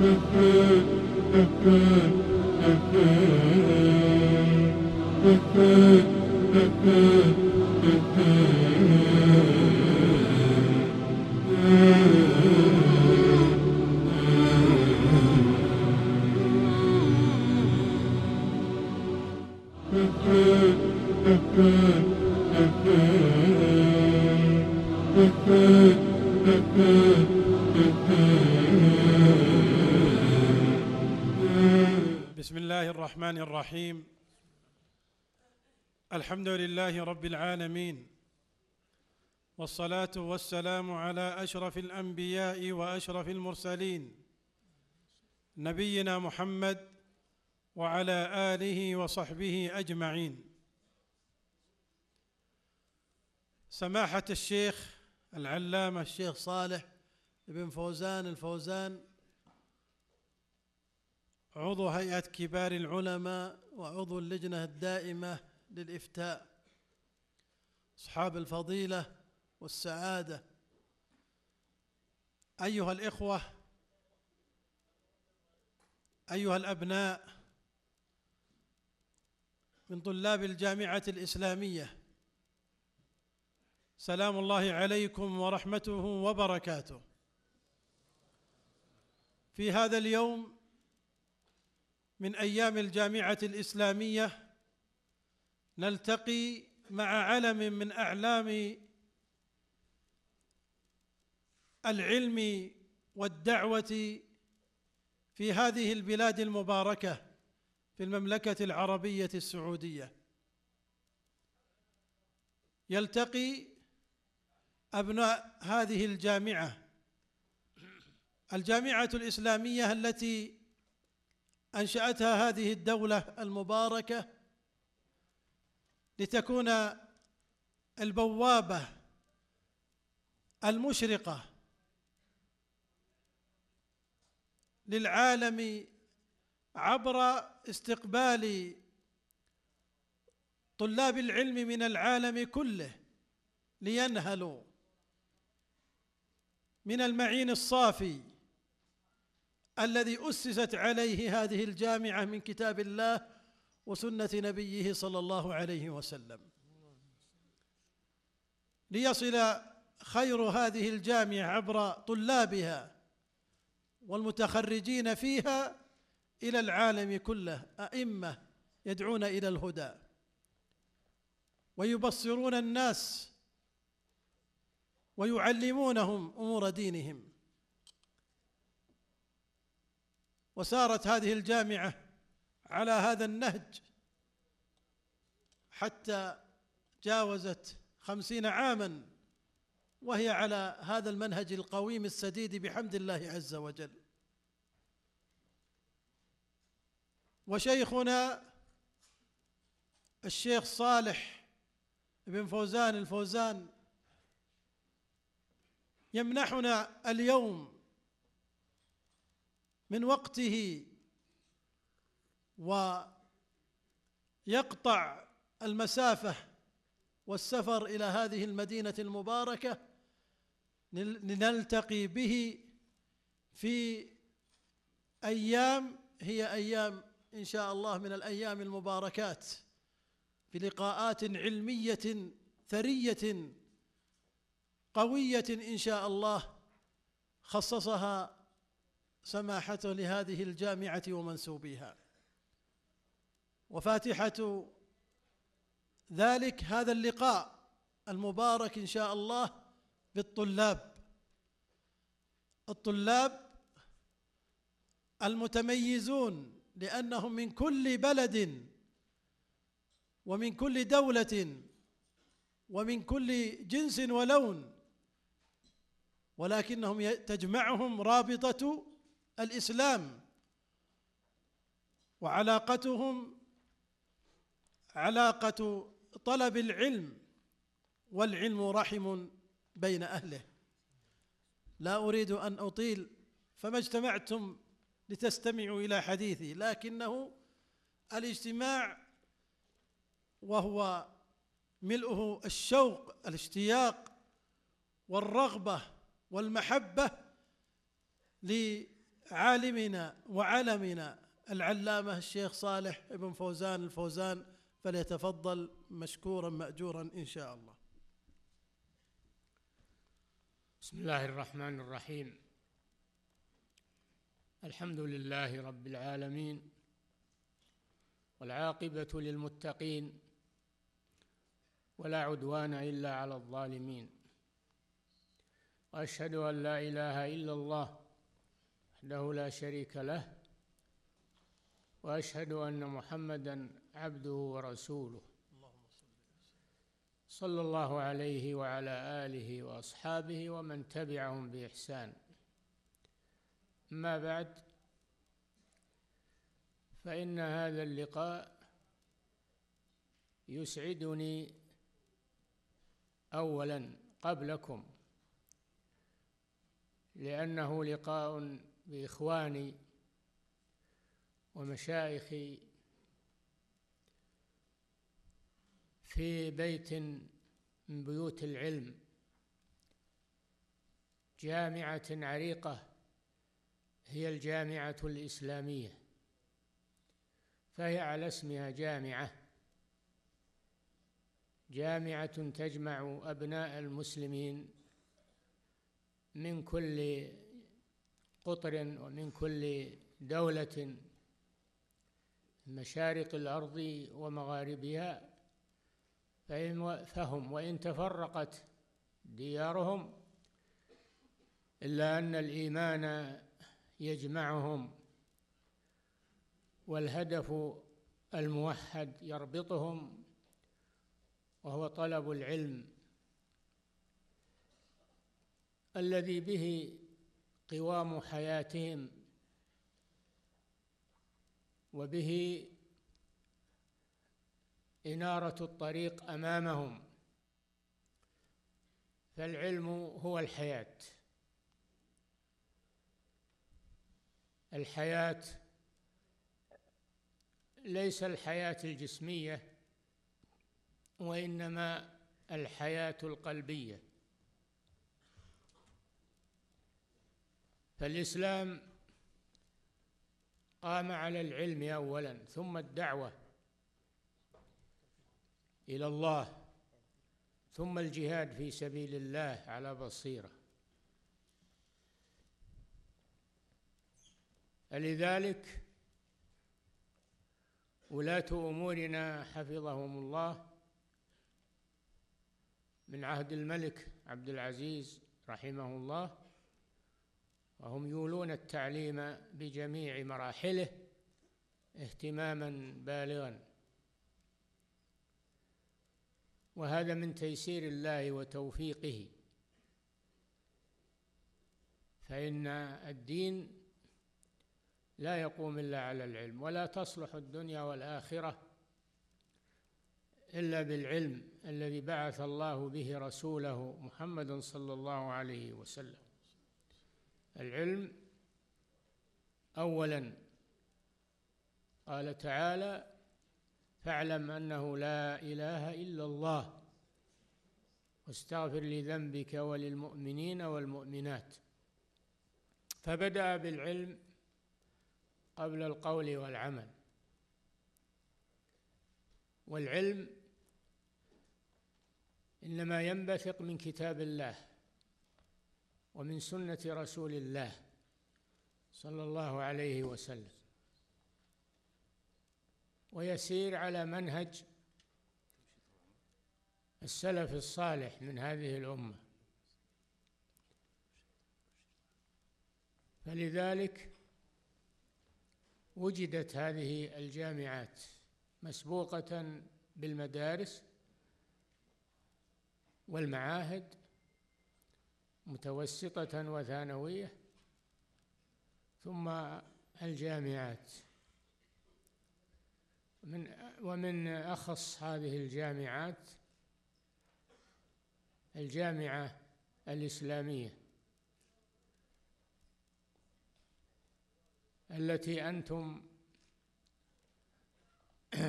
Mm-hmm. بسم الله الرحمن الرحيم. الحمد لله رب العالمين. والصلاة والسلام على أشرف الأنبياء وأشرف المرسلين. نبينا محمد وعلى آله وصحبه أجمعين. سماحة الشيخ العلامة الشيخ صالح بن فوزان الفوزان عضو هيئة كبار العلماء وعضو اللجنة الدائمة للإفتاء. أصحاب الفضيلة والسعادة. أيها الإخوة أيها الأبناء من طلاب الجامعة الإسلامية سلام الله عليكم ورحمته وبركاته. في هذا اليوم من أيام الجامعة الإسلامية نلتقي مع علم من أعلام العلم والدعوة في هذه البلاد المباركة في المملكة العربية السعودية. يلتقي أبناء هذه الجامعة. الجامعة الإسلامية التي أنشأتها هذه الدولة المباركة لتكون البوابة المشرقة للعالم عبر استقبال طلاب العلم من العالم كله لينهلوا من المعين الصافي الذي أسست عليه هذه الجامعة من كتاب الله وسنة نبيه صلى الله عليه وسلم. ليصل خير هذه الجامعة عبر طلابها والمتخرجين فيها إلى العالم كله أئمة يدعون إلى الهدى. ويبصرون الناس ويعلمونهم أمور دينهم. وسارت هذه الجامعة على هذا النهج حتى جاوزت خمسين عاما وهي على هذا المنهج القويم السديد بحمد الله عز وجل. وشيخنا الشيخ صالح بن فوزان الفوزان يمنحنا اليوم من وقته ويقطع المسافة والسفر إلى هذه المدينة المباركة لنلتقي به في أيام هي أيام إن شاء الله من الأيام المباركات بلقاءات علمية ثرية قوية إن شاء الله خصصها سماحته لهذه الجامعة ومنسوبيها. وفاتحة ذلك هذا اللقاء المبارك إن شاء الله بالطلاب الطلاب المتميزون لأنهم من كل بلد ومن كل دولة ومن كل جنس ولون ولكنهم تجمعهم رابطة الإسلام وعلاقتهم علاقة طلب العلم والعلم رحم بين أهله. لا أريد أن أطيل فما اجتمعتم لتستمعوا إلى حديثي لكنه الاجتماع وهو ملؤه الشوق الاشتياق والرغبة والمحبة عالمنا وعلمنا العلامة الشيخ صالح بن فوزان الفوزان فليتفضل مشكورا مأجورا إن شاء الله. بسم الله الرحمن الرحيم. الحمد لله رب العالمين والعاقبة للمتقين ولا عدوان إلا على الظالمين. وأشهد أن لا إله إلا الله وحده لا شريك له وأشهد أن محمدا عبده ورسوله. صلى الله عليه وعلى آله وأصحابه ومن تبعهم بإحسان. أما بعد فإن هذا اللقاء يسعدني أولا قبلكم لأنه لقاء بإخواني ومشايخي في بيت من بيوت العلم جامعة عريقة هي الجامعة الإسلامية فهي على اسمها جامعة جامعة تجمع أبناء المسلمين من كل قطر ومن كل دولة مشارق الأرض ومغاربها فهم وإن تفرقت ديارهم إلا أن الإيمان يجمعهم والهدف الموحد يربطهم وهو طلب العلم الذي به قوام حياتهم وبه إنارة الطريق أمامهم. فالعلم هو الحياة. الحياة ليس الحياة الجسمية وإنما الحياة القلبية. فالإسلام قام على العلم أولا ثم الدعوة إلى الله ثم الجهاد في سبيل الله على بصيرة. فلذلك ولاة أمورنا حفظهم الله من عهد الملك عبد العزيز رحمه الله وهم يولون التعليم بجميع مراحله اهتماما بالغا. وهذا من تيسير الله وتوفيقه. فإن الدين لا يقوم إلا على العلم ولا تصلح الدنيا والآخرة إلا بالعلم الذي بعث الله به رسوله محمد صلى الله عليه وسلم. العلم. اولا قال تعالى فاعلم أنه لا إله إلا الله واستغفر لذنبك وللمؤمنين والمؤمنات. فبدأ بالعلم قبل القول والعمل. والعلم إنما ينبثق من كتاب الله. ومن سنة رسول الله صلى الله عليه وسلم. ويسير على منهج السلف الصالح من هذه الأمة. فلذلك وجدت هذه الجامعات مسبوقة بالمدارس والمعاهد متوسطة وثانوية ثم الجامعات. من ومن أخص هذه الجامعات الجامعة الإسلامية التي أنتم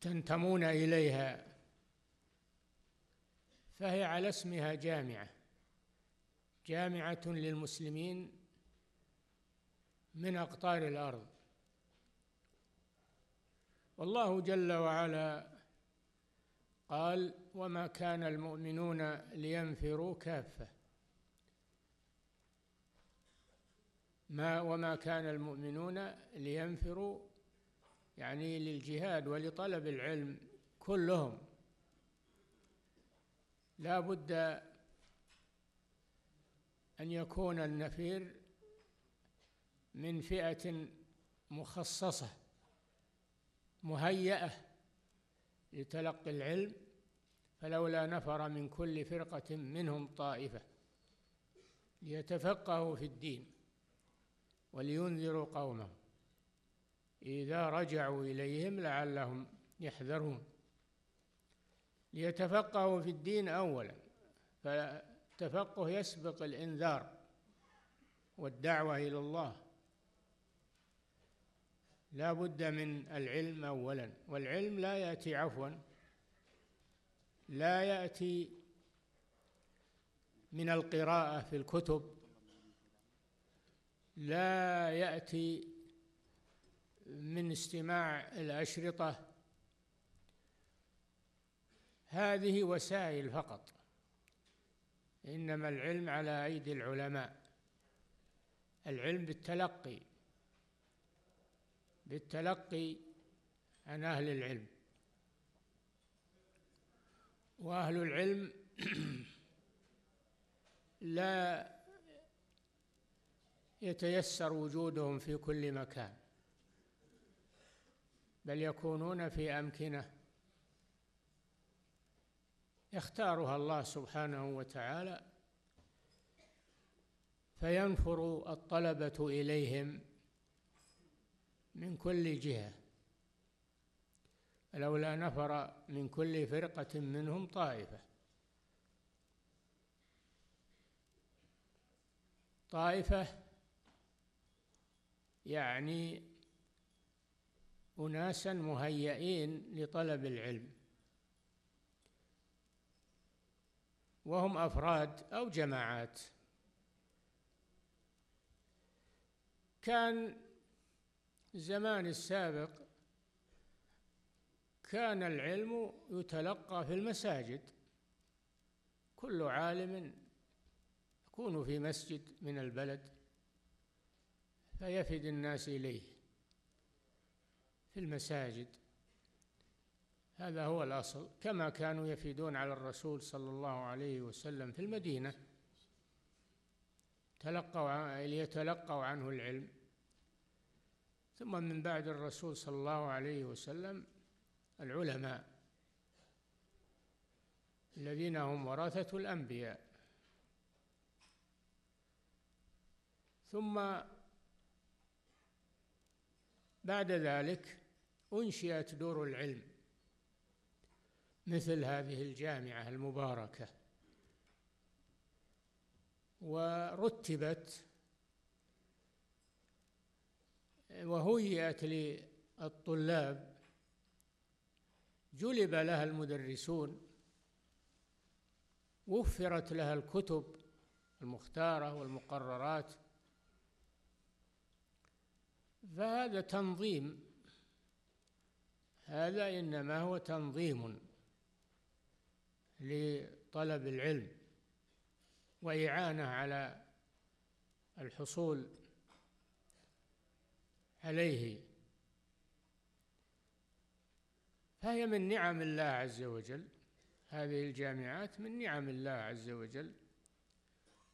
تنتمون إليها. فهي على اسمها جامعة. جامعة للمسلمين من أقطار الأرض. والله جل وعلا قال وما كان المؤمنون لينفروا كافة. ما وما كان المؤمنون لينفروا يعني للجهاد ولطلب العلم كلهم. لا بد أن يكون النفير من فئة مخصصة مهيئة لتلقي العلم فلولا نفر من كل فرقة منهم طائفة ليتفقهوا في الدين ولينذروا قومهم. إذا رجعوا إليهم لعلهم يحذرون. ليتفقهوا في الدين أولا. فالتفقه يسبق الإنذار والدعوة إلى الله. لا بد من العلم أولا. والعلم لا يأتي عفوا لا يأتي من القراءة في الكتب. لا يأتي من استماع الأشرطة. هذه وسائل فقط. إنما العلم على أيدي العلماء. العلم بالتلقي. بالتلقي عن أهل العلم. وأهل العلم لا يتيسر وجودهم في كل مكان. بل يكونون في أمكنة. يختارها الله سبحانه وتعالى فينفر الطلبة إليهم من كل جهة. لولا نفر من كل فرقة منهم طائفة. طائفة يعني أناسا مهيئين لطلب العلم. وهم أفراد أو جماعات. كان الزمان السابق كان العلم يتلقى في المساجد. كل عالم يكون في مسجد من البلد فيفد الناس إليه في المساجد. هذا هو الأصل. كما كانوا يفيدون على الرسول صلى الله عليه وسلم في المدينة. تلقوا ليتلقوا عنه العلم. ثم من بعد الرسول صلى الله عليه وسلم العلماء الذين هم ورثة الأنبياء. ثم بعد ذلك أنشئت دور العلم. مثل هذه الجامعة المباركة. ورتبت وهيئت للطلاب. جلب لها المدرسون. وفرت لها الكتب المختارة والمقررات. فهذا تنظيم. هذا إنما هو تنظيم. لطلب العلم وإعانة على الحصول عليه. فهي من نعم الله عز وجل هذه الجامعات من نعم الله عز وجل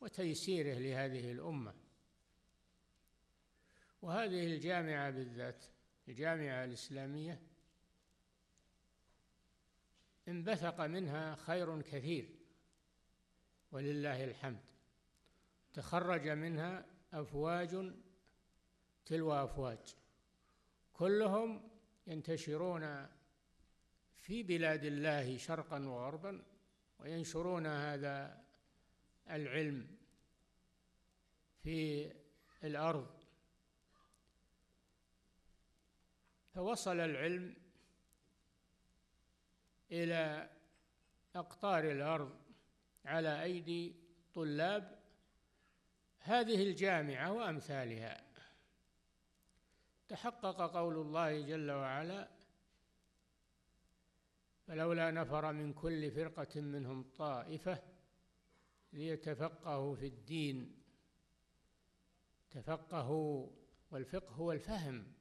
وتيسيره لهذه الأمة. وهذه الجامعة بالذات الجامعة الإسلامية انبثق منها خير كثير ولله الحمد. تخرج منها أفواج تلو أفواج. كلهم ينتشرون في بلاد الله شرقا وغربا وينشرون هذا العلم في الأرض. فوصل العلم إلى أقطار الأرض على أيدي طلاب هذه الجامعة وأمثالها. تحقق قول الله جل وعلا فلولا نفر من كل فرقة منهم طائفة ليتفقهوا في الدين تفقهوا والفقه هو الفهم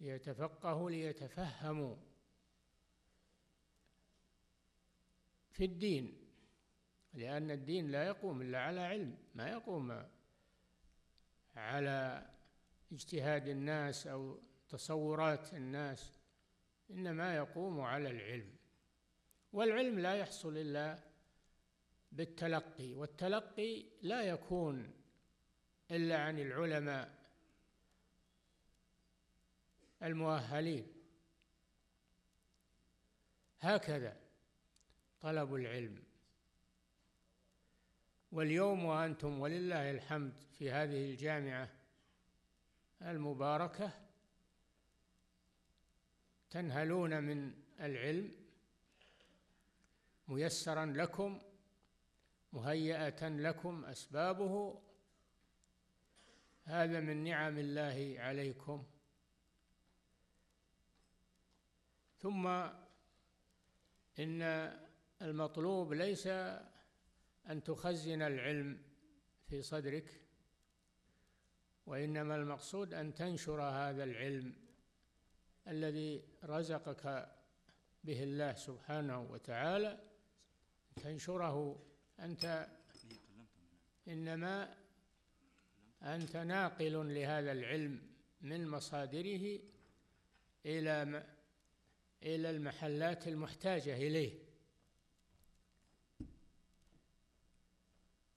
ليتفقهوا ليتفهموا في الدين لأن الدين لا يقوم إلا على علم ما يقوم على اجتهاد الناس أو تصورات الناس إنما يقوم على العلم. والعلم لا يحصل إلا بالتلقي والتلقي لا يكون إلا عن العلماء. المؤهلين. هكذا طلب العلم. واليوم وأنتم ولله الحمد في هذه الجامعة المباركة تنهلون من العلم ميسرا لكم مهيئة لكم أسبابه. هذا من نعم الله عليكم. ثم إن المطلوب ليس أن تخزن العلم في صدرك وإنما المقصود أن تنشر هذا العلم الذي رزقك به الله سبحانه وتعالى تنشره أنت. إنما أنت ناقل لهذا العلم من مصادره إلى إلى المحلات المحتاجة إليه.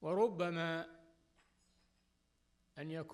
وربما أن يكون